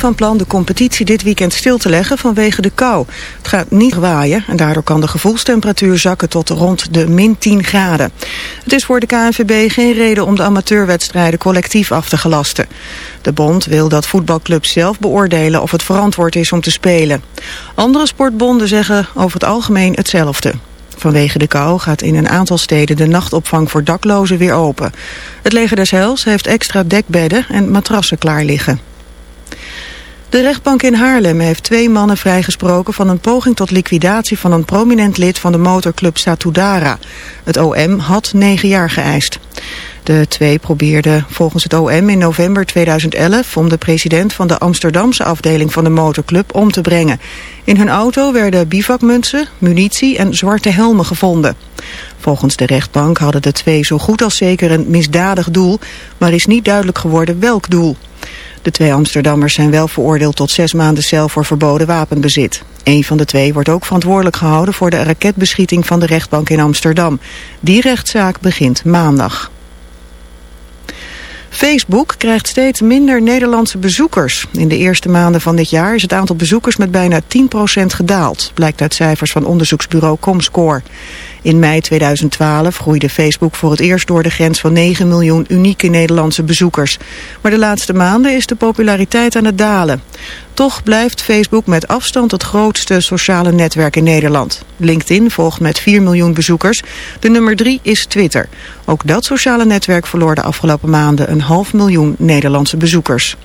van plan de competitie dit weekend stil te leggen vanwege de kou. Het gaat niet waaien en daardoor kan de gevoelstemperatuur zakken tot rond de min 10 graden. Het is voor de KNVB geen reden om de amateurwedstrijden collectief af te gelasten. De bond wil dat voetbalclubs zelf beoordelen of het verantwoord is om te spelen. Andere sportbonden zeggen over het algemeen hetzelfde. Vanwege de kou gaat in een aantal steden de nachtopvang voor daklozen weer open. Het leger des Heils heeft extra dekbedden en matrassen klaar liggen. De rechtbank in Haarlem heeft twee mannen vrijgesproken van een poging tot liquidatie van een prominent lid van de motorclub Satudara. Het OM had negen jaar geëist. De twee probeerden volgens het OM in november 2011 om de president van de Amsterdamse afdeling van de motorclub om te brengen. In hun auto werden bivakmutsen, munitie en zwarte helmen gevonden. Volgens de rechtbank hadden de twee zo goed als zeker een misdadig doel, maar is niet duidelijk geworden welk doel. De twee Amsterdammers zijn wel veroordeeld tot zes maanden cel voor verboden wapenbezit. Een van de twee wordt ook verantwoordelijk gehouden voor de raketbeschieting van de rechtbank in Amsterdam. Die rechtszaak begint maandag. Facebook krijgt steeds minder Nederlandse bezoekers. In de eerste maanden van dit jaar is het aantal bezoekers met bijna 10% gedaald, blijkt uit cijfers van onderzoeksbureau Comscore. In mei 2012 groeide Facebook voor het eerst door de grens van 9 miljoen unieke Nederlandse bezoekers. Maar de laatste maanden is de populariteit aan het dalen. Toch blijft Facebook met afstand het grootste sociale netwerk in Nederland. LinkedIn volgt met 4 miljoen bezoekers. De nummer 3 is Twitter. Ook dat sociale netwerk verloor de afgelopen maanden een half miljoen Nederlandse bezoekers.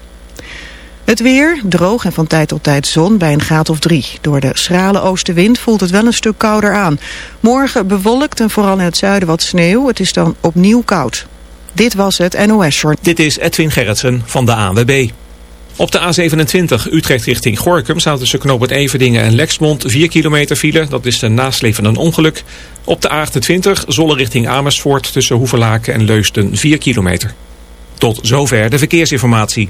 Het weer, droog en van tijd tot tijd zon bij een graad of drie. Door de schrale oostenwind voelt het wel een stuk kouder aan. Morgen bewolkt en vooral in het zuiden wat sneeuw. Het is dan opnieuw koud. Dit was het NOS Short. Dit is Edwin Gerritsen van de AWB. Op de A27 Utrecht richting Gorkum staat tussen knooppunt Everdingen en Lexmond 4 kilometer file. Dat is de nasleep van een ongeluk. Op de A28 Zolle richting Amersfoort tussen Hoevelaken en Leusden 4 kilometer. Tot zover de verkeersinformatie.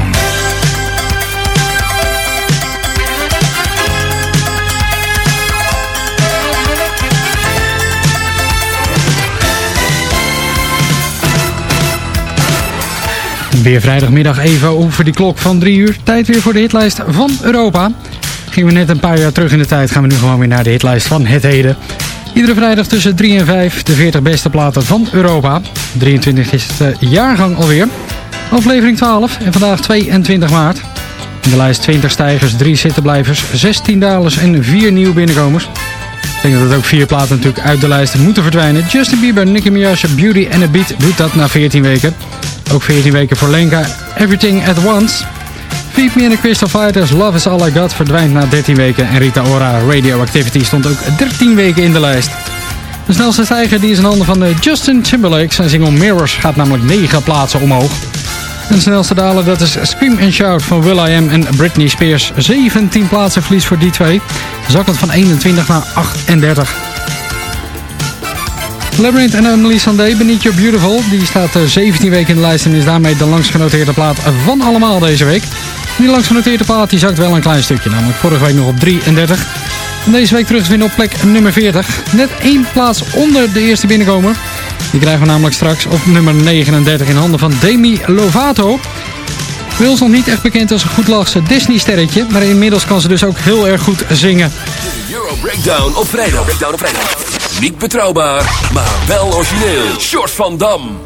Weer vrijdagmiddag even over die klok van 3 uur. Tijd weer voor de hitlijst van Europa. Gingen we net een paar jaar terug in de tijd, gaan we nu gewoon weer naar de hitlijst van het heden. Iedere vrijdag tussen 3 en 5 de 40 beste platen van Europa. 23 is het eh, jaargang alweer. Aflevering 12 en vandaag 22 maart. In de lijst 20 stijgers, 3 zittenblijvers, 16 dalers en 4 nieuwe binnenkomers. Ik denk dat ook vier platen natuurlijk uit de lijst moeten verdwijnen. Justin Bieber, Nicki Minaj, Beauty and a Beat doet dat na 14 weken. Ook 14 weken voor Lenka, Everything at Once. Feed Me and the Crystal Fighters, Love is All I Got verdwijnt na 13 weken. En Rita Ora, Radioactivity stond ook 13 weken in de lijst. De snelste stijger die is in handen van eh, Justin Timberlake. Zijn single Mirrors gaat namelijk 9 plaatsen omhoog. En snelste daler dat is Scream and Shout van Will.i.am en Britney Spears. 17 plaatsen verlies voor die twee. Zakkend van 21 naar 38. Labyrinth en Emily Sandé, Beneath Your Beautiful. Die staat eh, 17 weken in de lijst en is daarmee de langst genoteerde plaat van allemaal deze week. Die langst genoteerde plaat die zakt wel een klein stukje, namelijk vorige week nog op 33. En deze week terug te vinden op plek nummer 40. Net één plaats onder de eerste binnenkomer. Die krijgen we namelijk straks op nummer 39 in handen van Demi Lovato. Ons nog niet echt bekend als een goedlachse Disney-sterretje, maar inmiddels kan ze dus ook heel erg goed zingen. Euro Breakdown op vrijdag. Breakdown op vrijdag. Niet betrouwbaar, maar wel origineel. Short van Dam.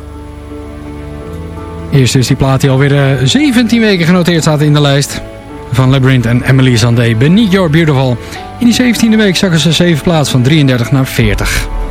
Eerst is die plaat die alweer eh, 17 weken genoteerd staat in de lijst. Van Labyrinth en Emily Sandé, Beneath Your Beautiful. In die 17e week zakken ze 7 plaats van 33 naar 40.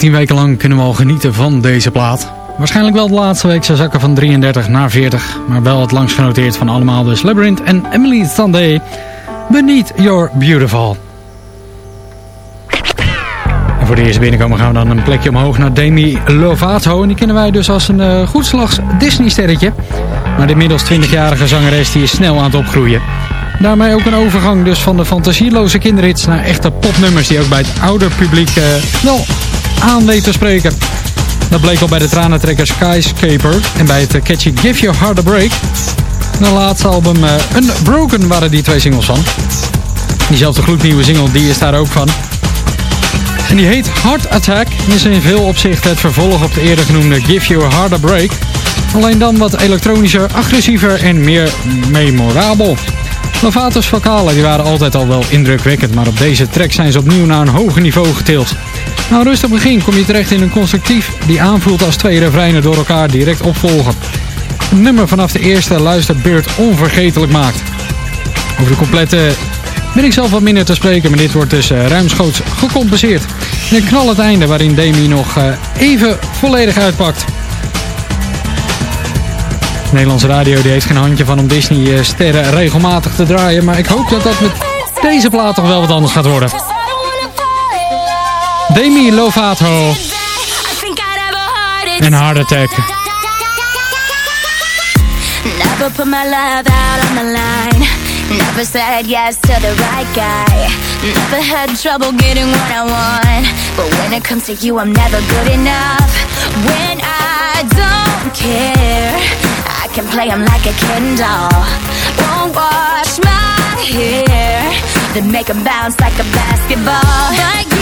10 weken lang kunnen we al genieten van deze plaat. Waarschijnlijk wel de laatste week zou zakken van 33 naar 40. Maar wel het langst genoteerd van allemaal dus Labyrinth en Emily Sunday. Beneath Your Beautiful. En voor de eerste binnenkomen gaan we dan een plekje omhoog naar Demi Lovato. En die kennen wij dus als een uh, goedslags Disney-sterretje. Maar de inmiddels 20-jarige zangeres die is snel aan het opgroeien. Daarmee ook een overgang dus van de fantasieloze kinderhits naar echte popnummers die ook bij het ouder publiek eh, wel aan te spreken. Dat bleek al bij de tranentrekker Skyscaper en bij het catchy Give Your Heart a Break. En laatste album uh, Unbroken waren die twee singles van. Diezelfde gloednieuwe single die is daar ook van. En die heet Heart Attack en is in veel opzichten het vervolg op de eerder genoemde Give Your Heart a Break. Alleen dan wat elektronischer, agressiever en meer memorabel. Lovato's vocalen die waren altijd al wel indrukwekkend, maar op deze track zijn ze opnieuw naar een hoger niveau getild. Nou, rustig begin kom je terecht in een constructief die aanvoelt als twee refreinen door elkaar direct opvolgen. Een nummer vanaf de eerste luisterbeurt onvergetelijk maakt. Over de complete ben ik zelf wat minder te spreken, maar dit wordt dus uh, ruimschoots gecompenseerd. En een knal het einde waarin Demi nog uh, even volledig uitpakt. De Nederlandse radio heeft geen handje van om Disney sterren regelmatig te draaien. Maar ik hoop dat dat met deze plaat toch wel wat anders gaat worden. Demi Lovato. En Heart Attack. Never put my love out on the line. Never said yes to the right guy. Never had trouble getting what I want. But when it comes to you, I'm never good enough. When I don't care, I can play him like a Ken. Won't wash my hair, then make him bounce like a basketball. Like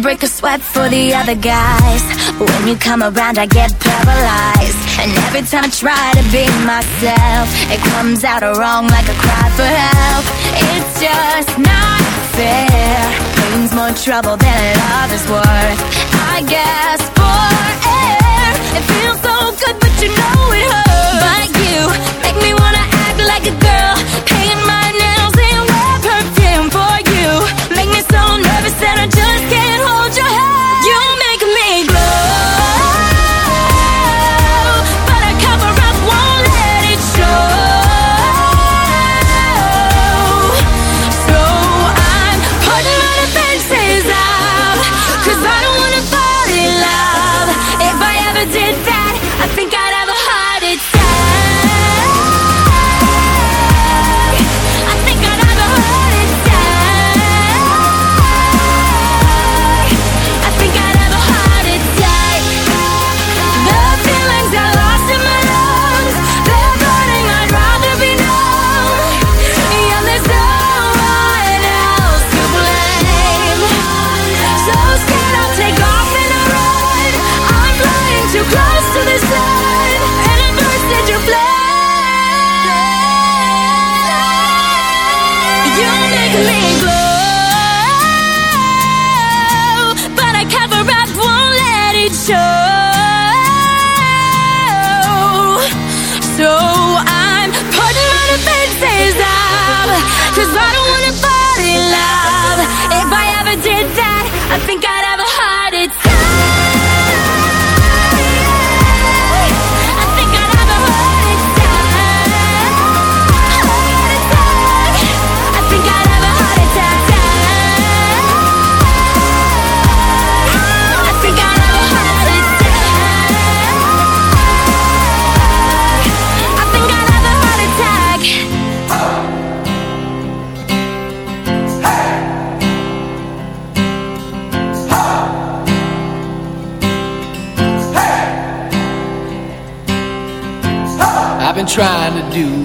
break a sweat for the other guys. When you come around, I get paralyzed. And every time I try to be myself, it comes out wrong like a cry for help. It's just not fair. Pain's more trouble than love is worth. I guess for air, it feels so good, but you know it hurts. But you make me wanna act like a girl, You make me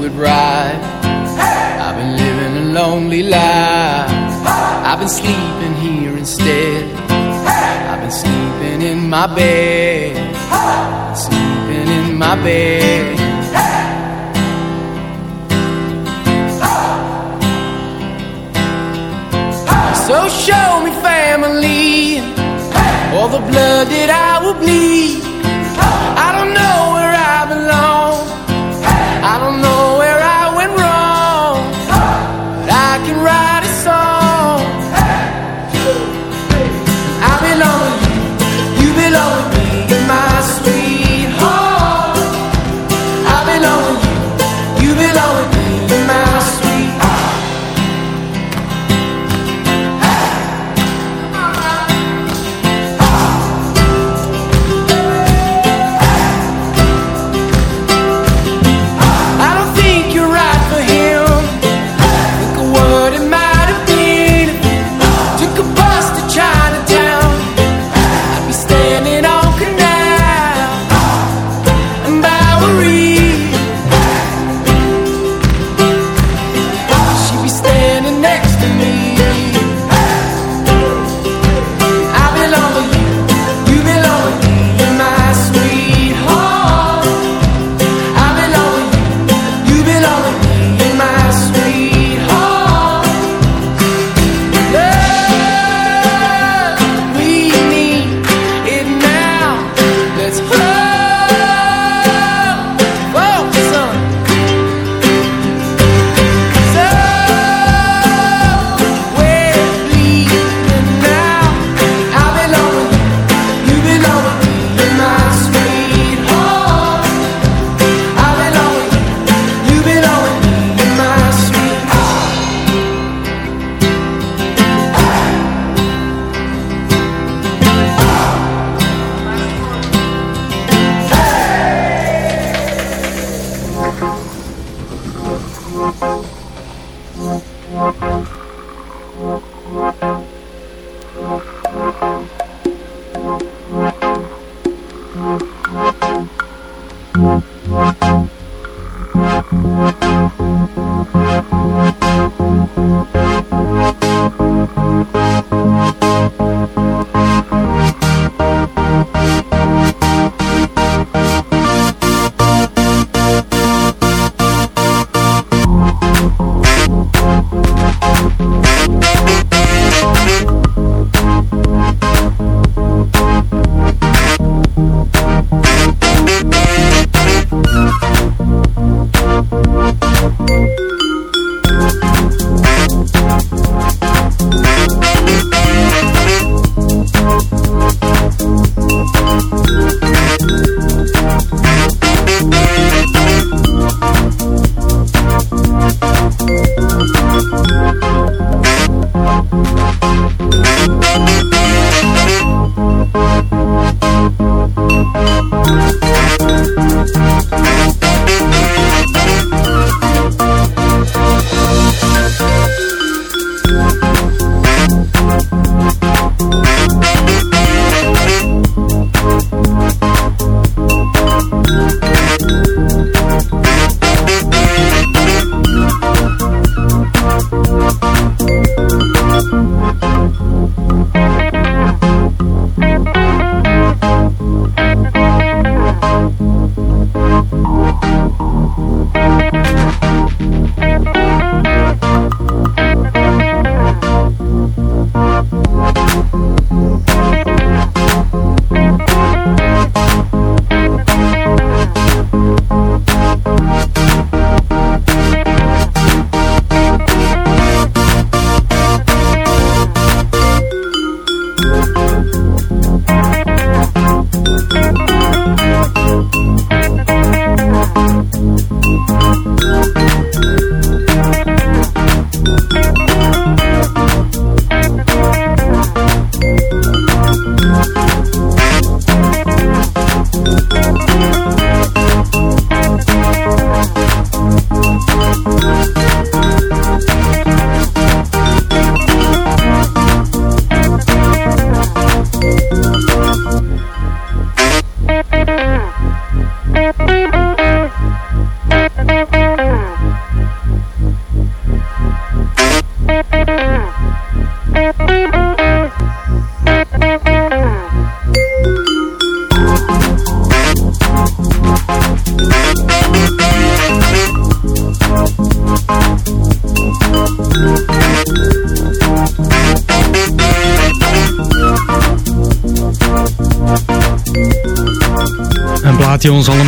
would ride. Hey! I've been living a lonely life. Hey! I've been sleeping here instead. Hey! I've been sleeping in my bed. Sleeping in my bed. So show me family, all the blood that I will bleed.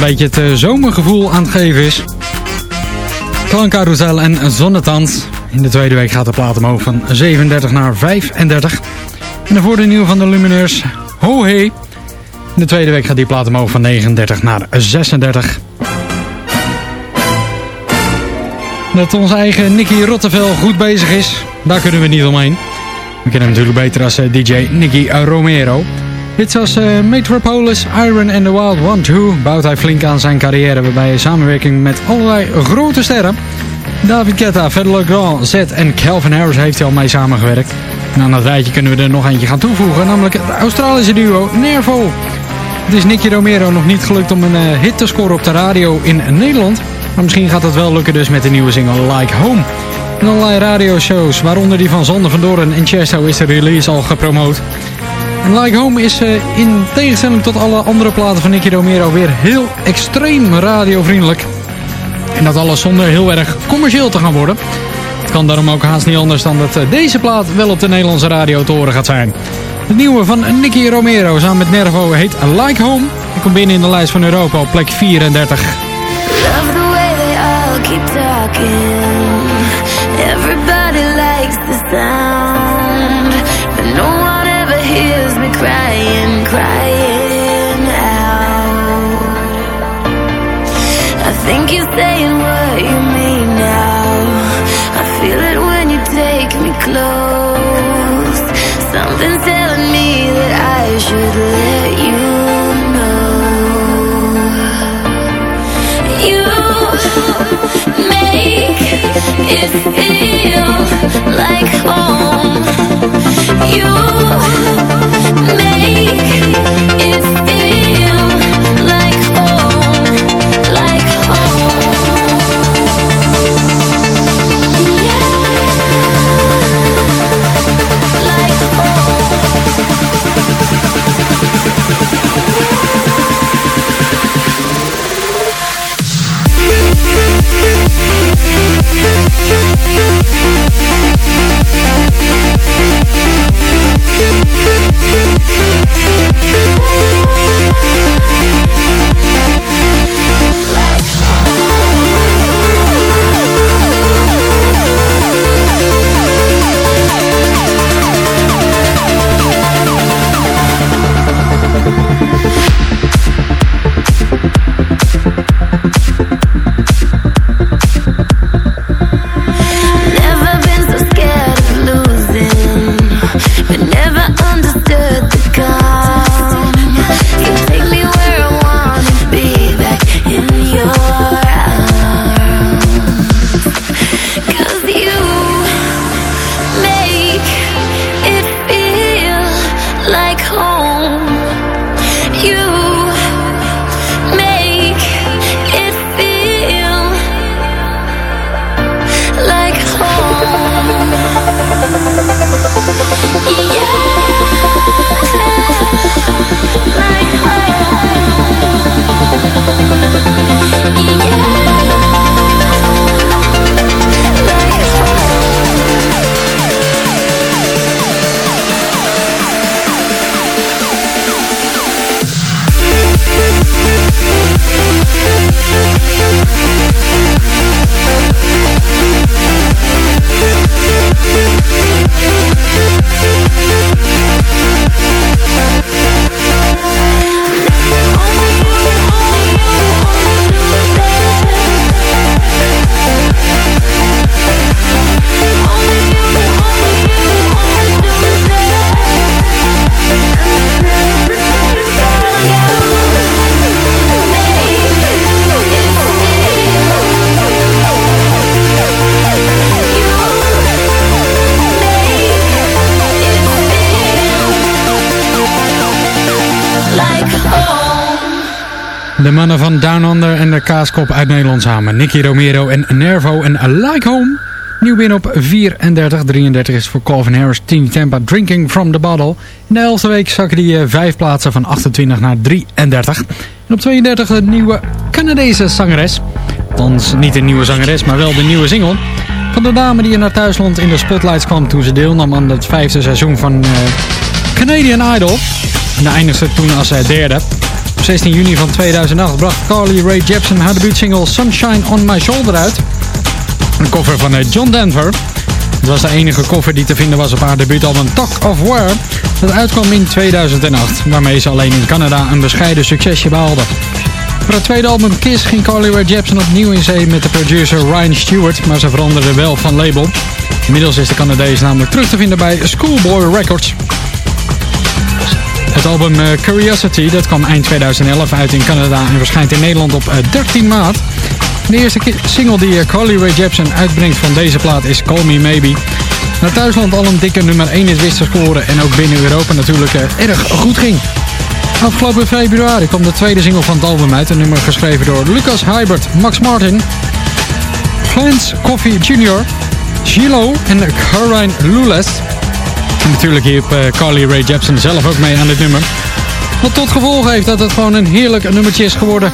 Beetje het eh, zomergevoel aan het geven is. Klankcarousel en Zonnetans. In de tweede week gaat de plaat omhoog van 37 naar 35. En de nieuwe van de Lumineurs, Ho Hey. In de tweede week gaat die plaat omhoog van 39 naar 36. Dat onze eigen Nicky Rottevel goed bezig is, daar kunnen we niet omheen. We kennen hem natuurlijk beter als eh, DJ Nicky Romero. Dit zoals uh, Metropolis, Iron and the Wild One 2 bouwt hij flink aan zijn carrière waarbij samenwerking met allerlei grote sterren. David Guetta, Fedor Grand, Z en Calvin Harris heeft hij al mee samengewerkt. En aan dat rijtje kunnen we er nog eentje gaan toevoegen, namelijk het Australische duo Nervo. Het is Nicky Romero nog niet gelukt om een uh, hit te scoren op de radio in Nederland. Maar misschien gaat het wel lukken dus met de nieuwe single Like Home. In allerlei radioshows, waaronder die van Zonde van Doorn en Chesto, is de release al gepromoot. En Like Home is uh, in tegenstelling tot alle andere platen van Nicky Romero weer heel extreem radiovriendelijk. En dat alles zonder heel erg commercieel te gaan worden. Het kan daarom ook haast niet anders dan dat uh, deze plaat wel op de Nederlandse radio te horen gaat zijn. De nieuwe van Nicky Romero samen met Nervo heet Like Home. Die komt binnen in de lijst van Europa op plek 34. Love the way they all keep talking. Everybody likes the sound, hears me crying, crying out. I think you're saying what you mean now. I feel it when you take me close. Something's telling me that I should let you know. You make it feel like home. You Kaaskop uit Nederland samen. Nicky Romero en Nervo en Like Home. Nieuw binnen op 34. 33 is voor Calvin Harris Team Tampa Drinking from the Bottle. In de elfde week zakken die eh, vijf plaatsen van 28 naar 33. En op 32 de nieuwe Canadese zangeres. Althans niet een nieuwe zangeres, maar wel de nieuwe single. Van de dame die in haar thuisland in de spotlights kwam toen ze deelnam aan het vijfde seizoen van eh, Canadian Idol. En eindigde toen als eh, derde. 16 juni van 2008 bracht Carly Rae Jepsen haar debuutsingle Sunshine on My Shoulder uit. Een cover van eh, John Denver. Het was de enige cover die te vinden was op haar debuutalbum Talk of War. Dat uitkwam in 2008, waarmee ze alleen in Canada een bescheiden succesje behaalde. Voor het tweede album Kiss ging Carly Rae Jepsen opnieuw in zee met de producer Ryan Stewart, maar ze veranderde wel van label. Inmiddels is de Canadees namelijk terug te vinden bij Schoolboy Records. Het album eh, Curiosity dat kwam eind 2011 uit in Canada en verschijnt in Nederland op eh, 13 maart. De eerste single die eh, Carly Rae Jepsen uitbrengt van deze plaat is Call Me Maybe. Naar thuisland al een dikke nummer 1 is wist te scoren en ook binnen Europa natuurlijk eh, erg goed ging. Afgelopen februari kwam de tweede single van het album uit. Een nummer geschreven door Lucas Hybert, Max Martin, Clarence Coffee Jr., Gilo en Caroline Lules. En natuurlijk hielp eh, Carly Rae Jepsen zelf ook mee aan dit nummer. Wat tot gevolg heeft dat het gewoon een heerlijk nummertje is geworden.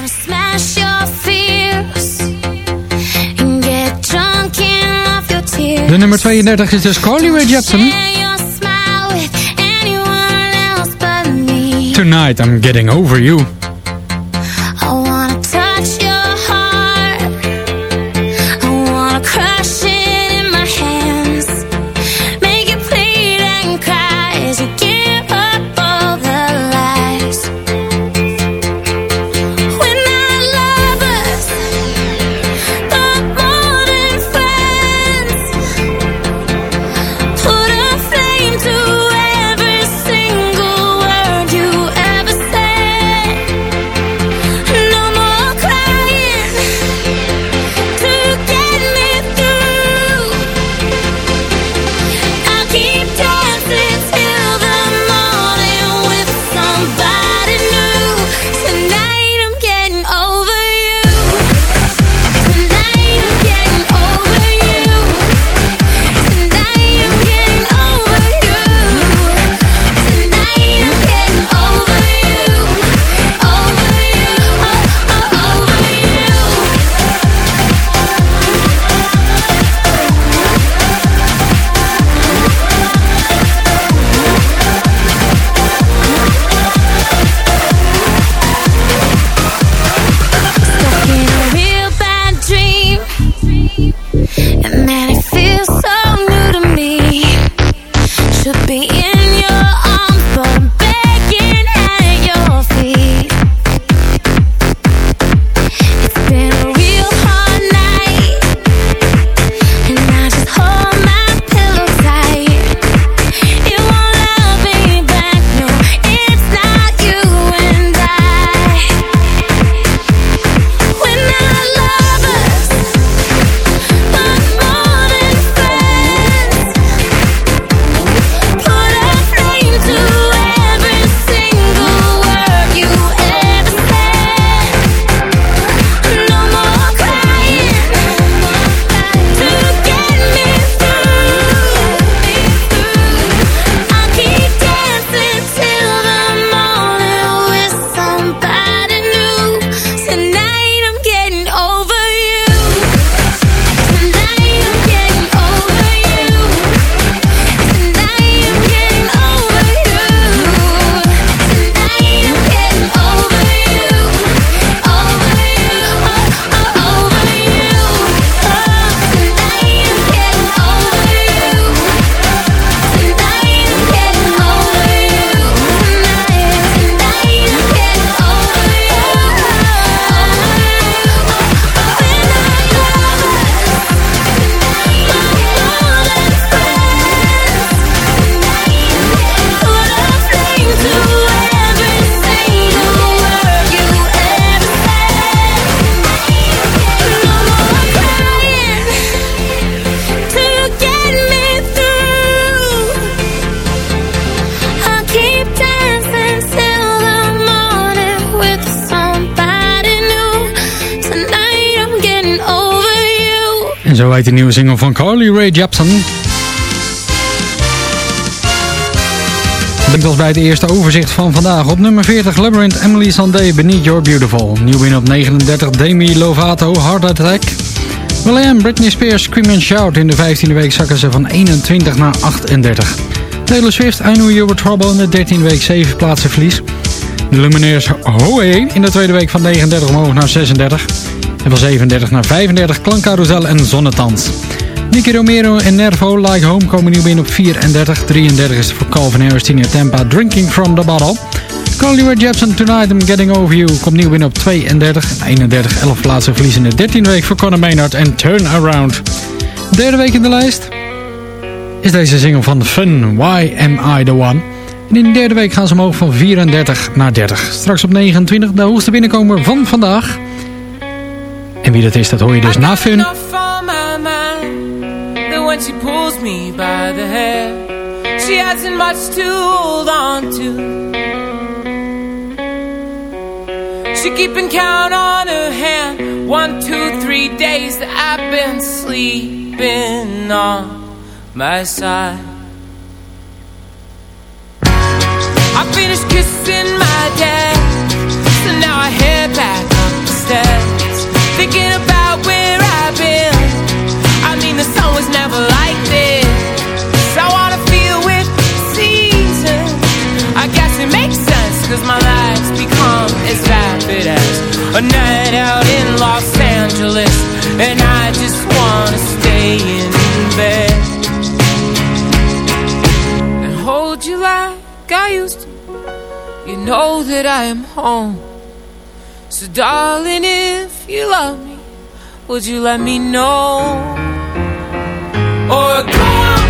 De nummer 32 is dus Carly Rae Jepsen. Tonight I'm getting over you. Heet de nieuwe single van Carly Rae Jepsen. Brengt ons bij het eerste overzicht van vandaag. Op nummer 40 Labyrinth Emily Sandé Beneath Your Beautiful. Nieuw win op 39 Demi Lovato Heart Attack. Will.i.am Britney Spears Scream and Shout. In de 15e week zakken ze van 21 naar 38. Taylor Swift I Knew You Trouble in de 13e week 7 plaatsen verlies. De Lumineers Hohe in de tweede week van 39 omhoog naar 36. En van 37 naar 35 Klankcarousel en Zonnetans. Nicky Romero en Nervo Like Home komen nieuw binnen op 34. 33 is voor Calvin Harris, Tina Tampa Drinking From The Bottle. Carly Rae Jepsen Tonight I'm Getting Over You komt nieuw binnen op 32. En 31 11 plaatsen verliezen in de 13e week voor Conor Maynard en Turn Around. Derde week in de lijst is deze single van Fun, Why Am I The One. En in de derde week gaan ze omhoog van 34 naar 30. Straks op 29 de hoogste binnenkomer van vandaag. En wie dat is, dat hoor je dus na Fun. enough on my mind that when she pulls me by the hair, she hasn't much to hold on to. She keeping count on her hand. One, two, three days that I've been sleeping on my side. I finished kissing my dad, so now I head back up the steps, thinking about where I've been. I mean, the sun was never like this. I wanna feel with seasons. I guess it makes sense, cause my life's become as vapid as a night out in Los Angeles. And I just wanna stay in bed and hold you like I used. You know that I am home. So, darling, if you love me, would you let me know? Or go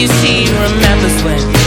his team remembers when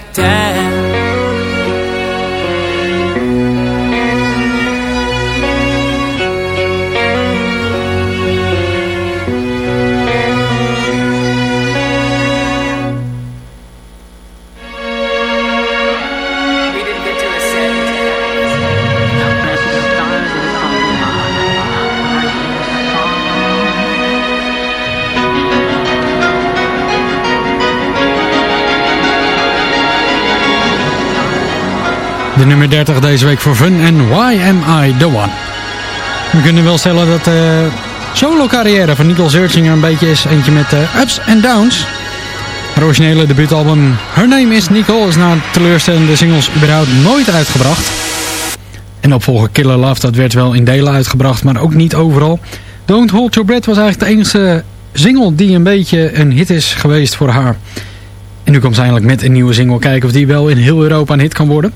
back down. De nummer 30 deze week voor Fun en Why Am I The One. We kunnen wel stellen dat eh, solo carrière van Nicole Searchinger een beetje is. Eentje met eh, ups en downs. Haar originele debuutalbum Her Name is Nicole is na teleurstellende singles überhaupt nooit uitgebracht. En opvolger Killer Love dat werd wel in delen uitgebracht, maar ook niet overal. Don't Hold Your Breath was eigenlijk de enige single die een beetje een hit is geweest voor haar. En nu komt ze eindelijk met een nieuwe single kijken of die wel in heel Europa een hit kan worden.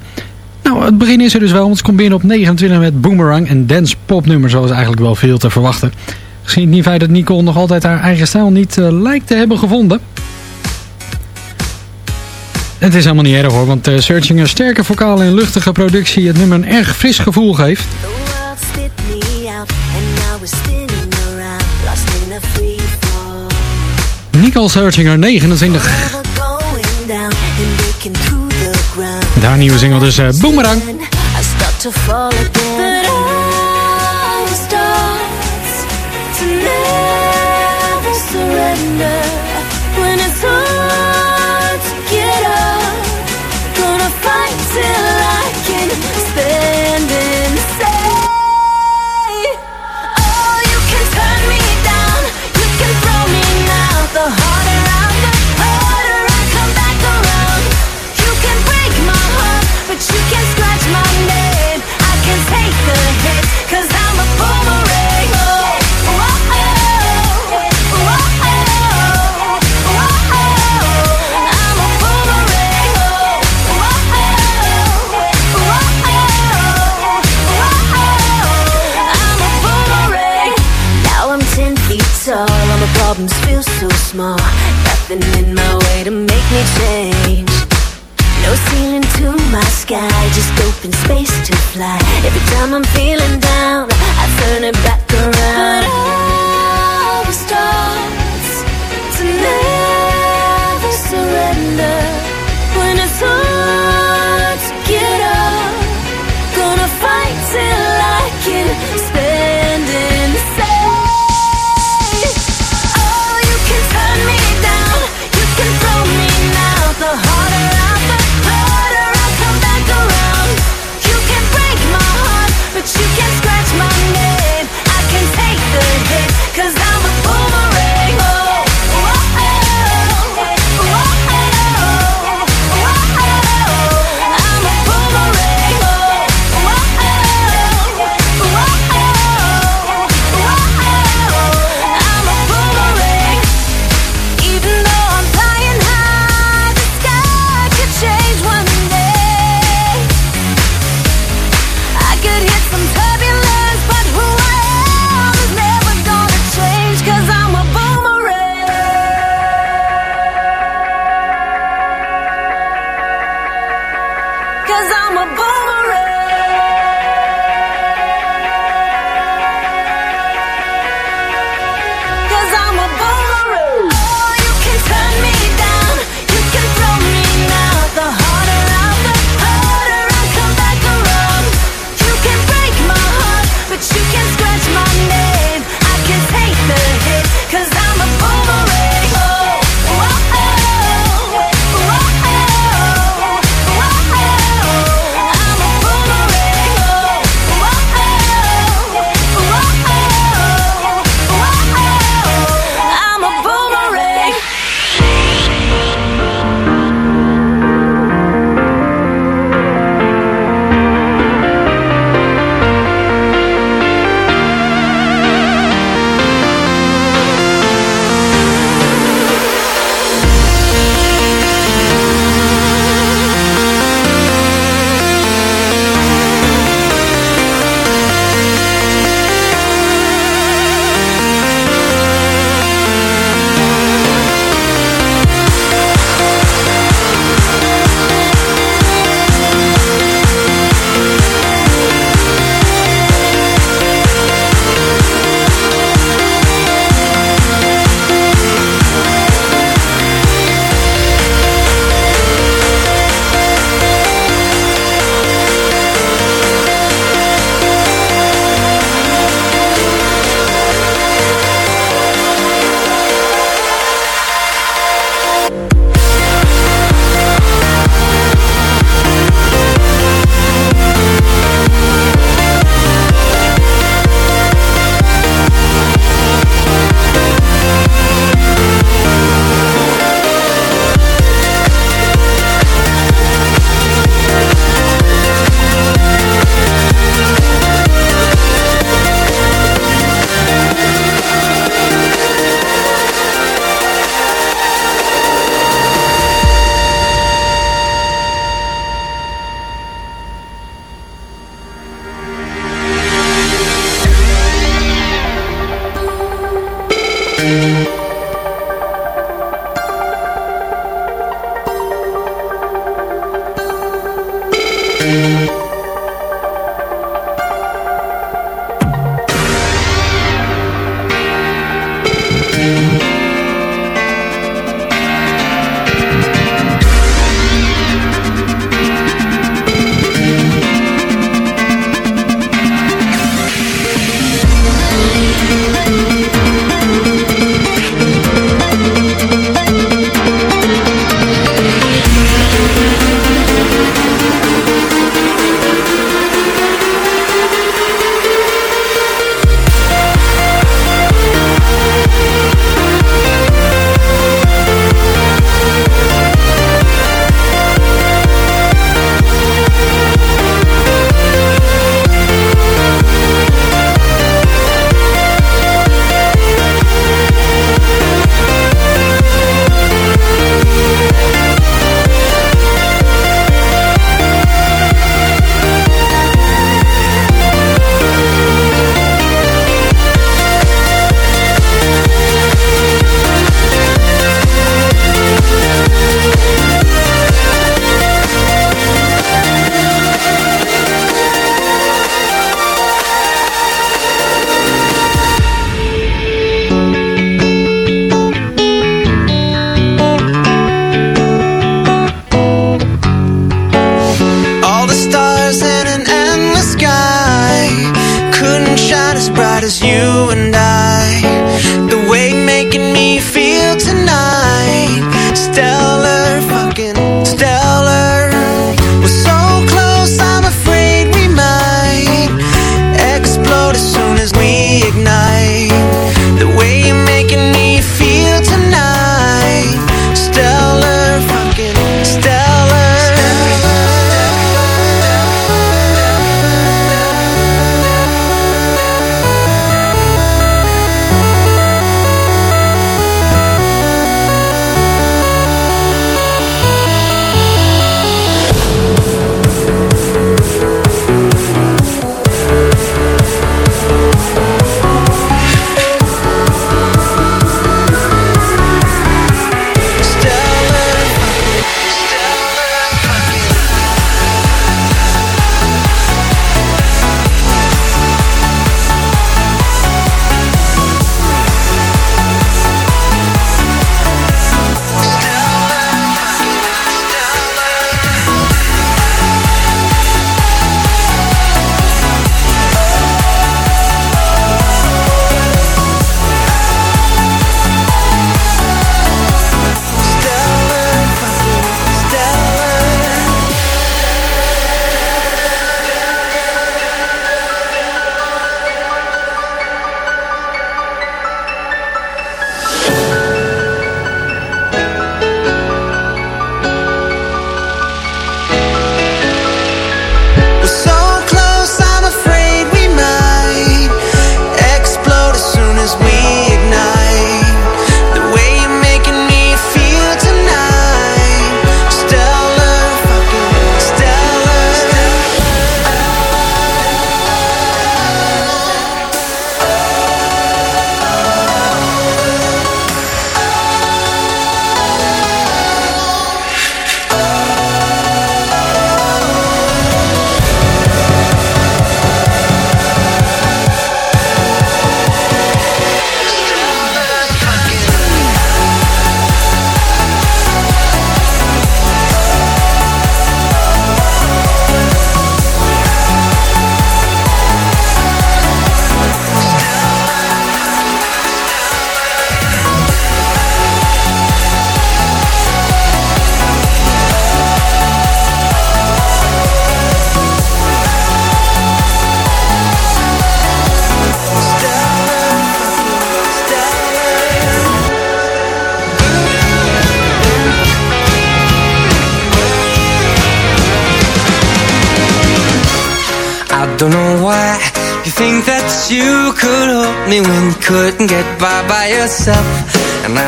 Het begin is er dus wel, want ze komt binnen op 29 met Boomerang en dance popnummer zoals eigenlijk wel veel te verwachten. Het niet feit dat Nicole nog altijd haar eigen stijl niet eh, lijkt te hebben gevonden. Het is helemaal niet erg hoor, want uh, Searching een sterke vocale en luchtige productie het nummer een erg fris gevoel geeft. Nicole Searchinger 29. Haar nieuwe single dus uh, Boomerang.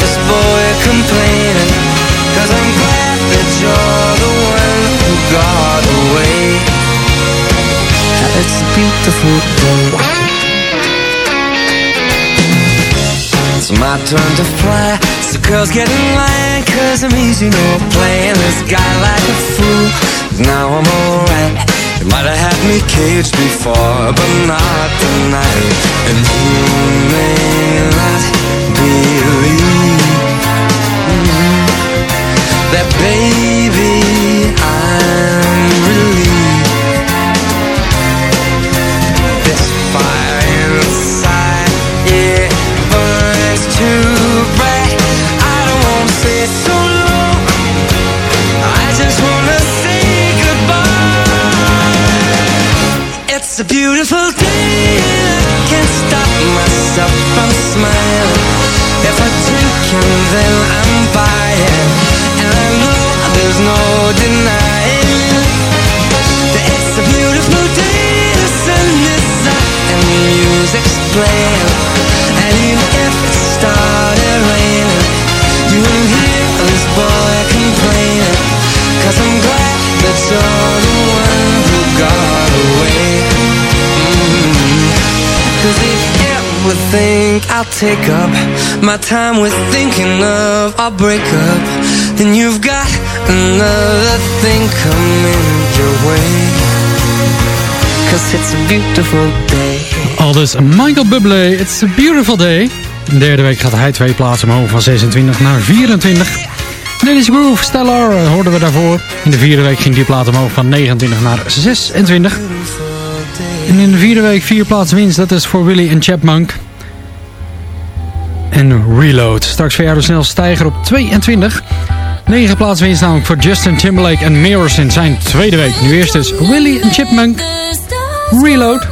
this boy I'm glad that you're the one who got away. It's a beautiful. It's my turn to fly. So girls get in line, cause I'm easy, no playing this guy like a fool. But Now I'm alright. You might have had me caged before, but not tonight. And you may not that, baby, I'm relieved. This fire inside, yeah, burns too bright. I don't stay so long. I just wanna say goodbye. It's a beautiful day, and I can't stop myself from smiling. If I drink and then I'm buying, and I know there's no denying I'll take up my time with thinking of our breakup, then you've got another thing coming your way. Cause it's a beautiful day. Aldus Michael Bublé, It's a Beautiful Day. De derde week gaat hij twee plaatsen omhoog van 26 naar 24. Dennis Groove, Stellar eh, hoorden we daarvoor. In de vierde week ging die plaat omhoog van 29 naar 26. En in de vierde week vier plaatsen winst, dat is voor Willy en Chapmunk. En Reload, straks verjaarde snel stijger op 22. 9 plaatsen winst namelijk voor Justin Timberlake en Mirrors in zijn tweede week. Nu eerst is Willy en Chipmunk. Reload.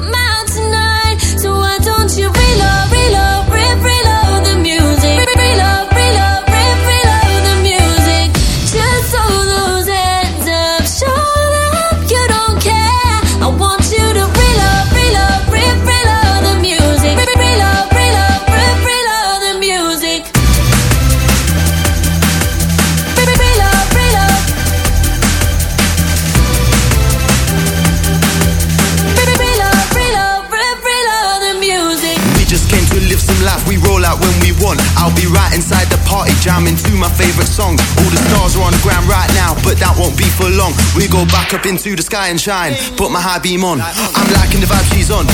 All the stars are on the ground right but that won't be for long. We go back up into the sky and shine, put my high beam on. I'm liking the vibe she's on,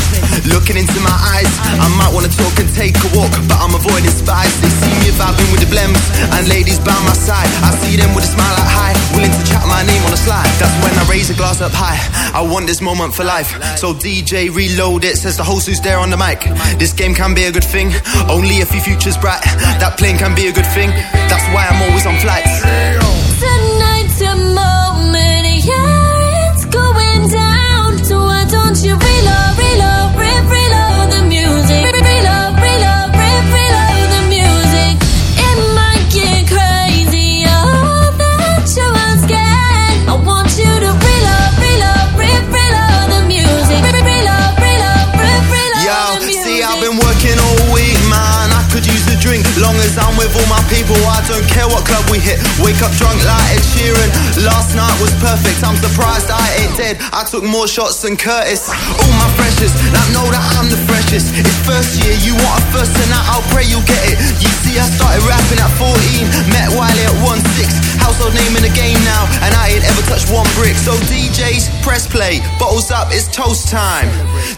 looking into my eyes. I might wanna talk and take a walk, but I'm avoiding spies. They see me vibing with the blems, and ladies by my side. I see them with a smile like hi, willing to chat my name on the slide. That's when I raise a glass up high. I want this moment for life, so DJ reload it. Says the host who's there on the mic. This game can be a good thing, only if your future's bright. That plane can be a good thing. That's why I'm always on flights. Tonight's want you. I'm with all my people, I don't care what club we hit. Wake up drunk like Ed Sheeran. Last night was perfect. I'm surprised I ain't dead. I took more shots than Curtis. All my freshest, like know that I'm the freshest. It's first year, you want a first tonight, I'll pray you'll get it. You see, I started rapping at 14, met Wiley at 1-6. Household name in the game now, and I ain't ever touched one brick. So DJs, press play, bottles up, it's toast time.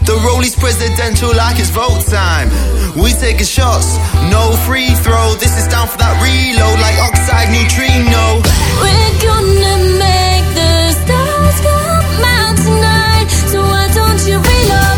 The Rollies presidential like it's vote time. We taking shots, no free This is down for that reload like oxide neutrino. We're gonna make the stars come out tonight. So why don't you reload,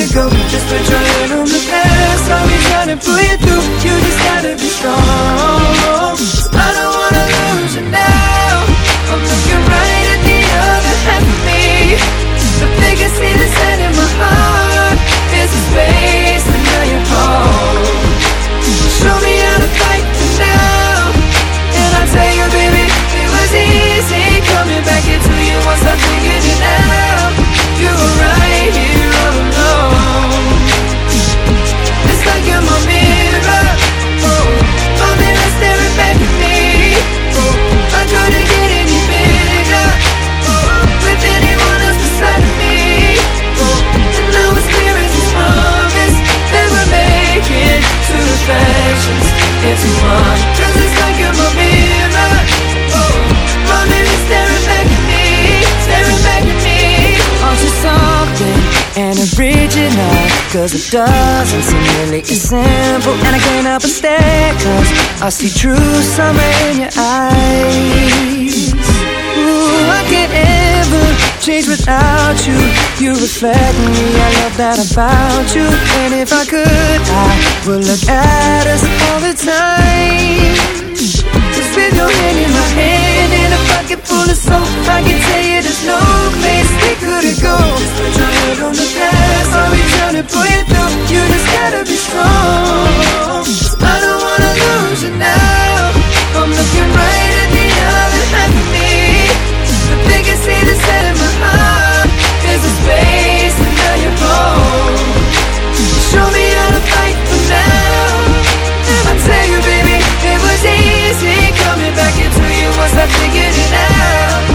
go. Just put your on the past. I'll be trying to pull you through. You just gotta be strong. I don't wanna lose now. I'm looking right at the other half of me. The biggest the set in my heart Is space reflections into one. Cause it's like you're my mirror. Oh, My mirror staring back at me Staring back at me. You something and original Cause it doesn't seem really as simple. And I can't help but stare Cause I see true summer in your eyes change without you You reflect me, I love that about you. And if I could, I would look at us all the time. Just with your hand in my hand And a pocket full of soap. I can tell you there's no place we couldn't go Just put your head on the past I'll be trying to pull you through You just gotta be strong. I don't wanna lose you now. I'm looking right at the once I figured it out.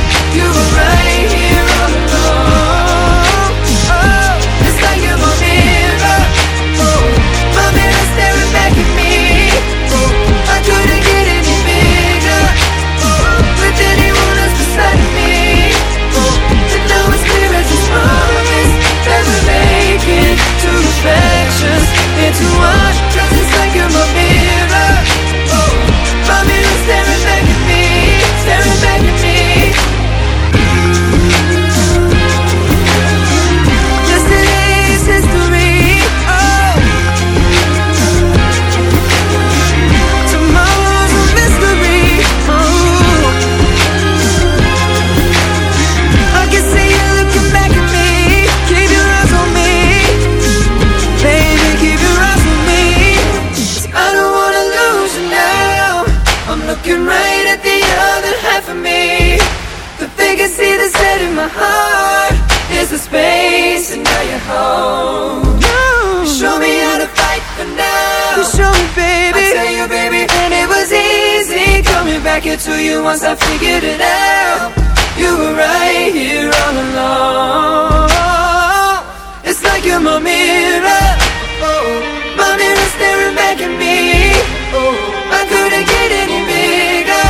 Back into you once I figured it out. You were right here all along. It's like you're my mirror. Oh, my mirror staring back at me. Oh, I couldn't get any bigger.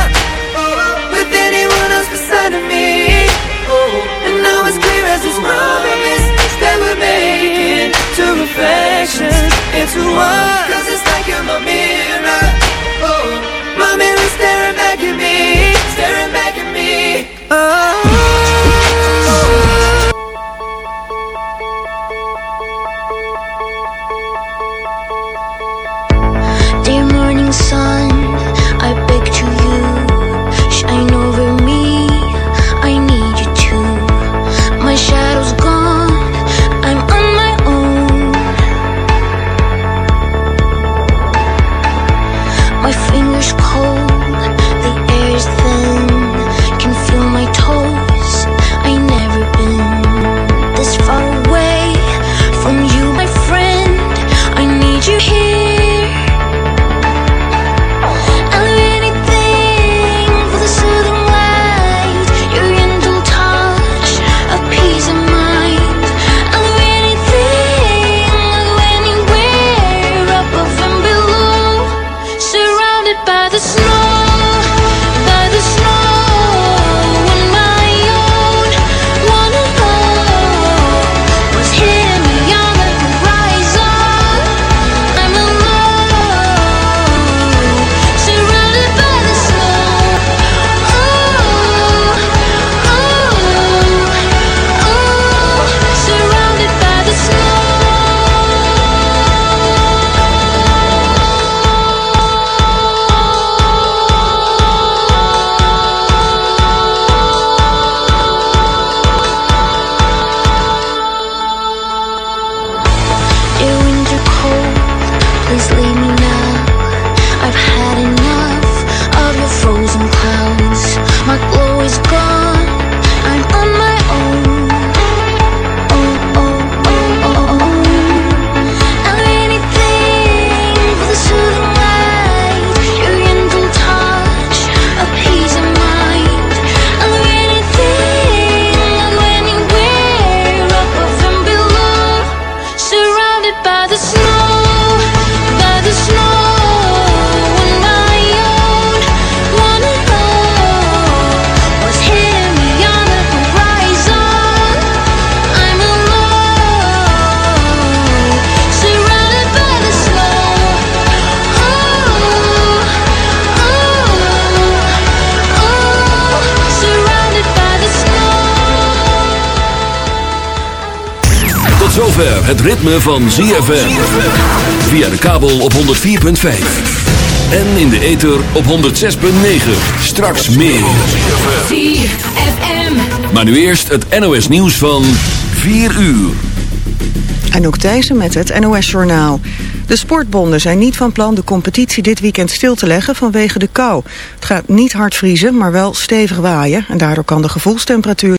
Oh, with anyone else beside of me. Oh, and now it's clear as this promise that we're making two reflections into one. Cause it's like you're my mirror. Ritme van ZFM. Via de kabel op 104.5. En in de ether op 106.9. Straks meer. ZFM. Maar nu eerst het NOS nieuws van 4 uur. Anouk Thijssen met het NOS-journaal. De sportbonden zijn niet van plan de competitie dit weekend stil te leggen vanwege de kou. Het gaat niet hard vriezen, maar wel stevig waaien. En daardoor kan de gevoelstemperatuur